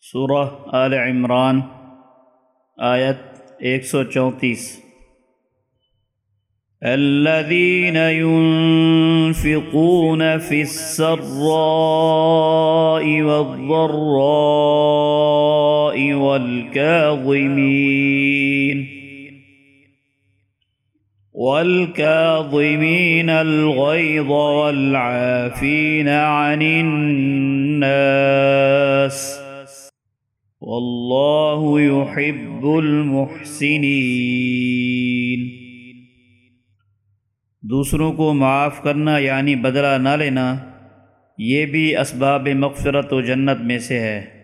سورہ آل عمران، آیت ایک سو چونتیس۔ الذين ينفقون في السراء والضراء والكاظمين والكاظمين الغيظ والعافين عن الناس۔ واللہ يحب المحسنین۔ دوسروں کو معاف کرنا یعنی بدلہ نہ لینا، یہ بھی اسباب مغفرت و جنت میں سے ہے۔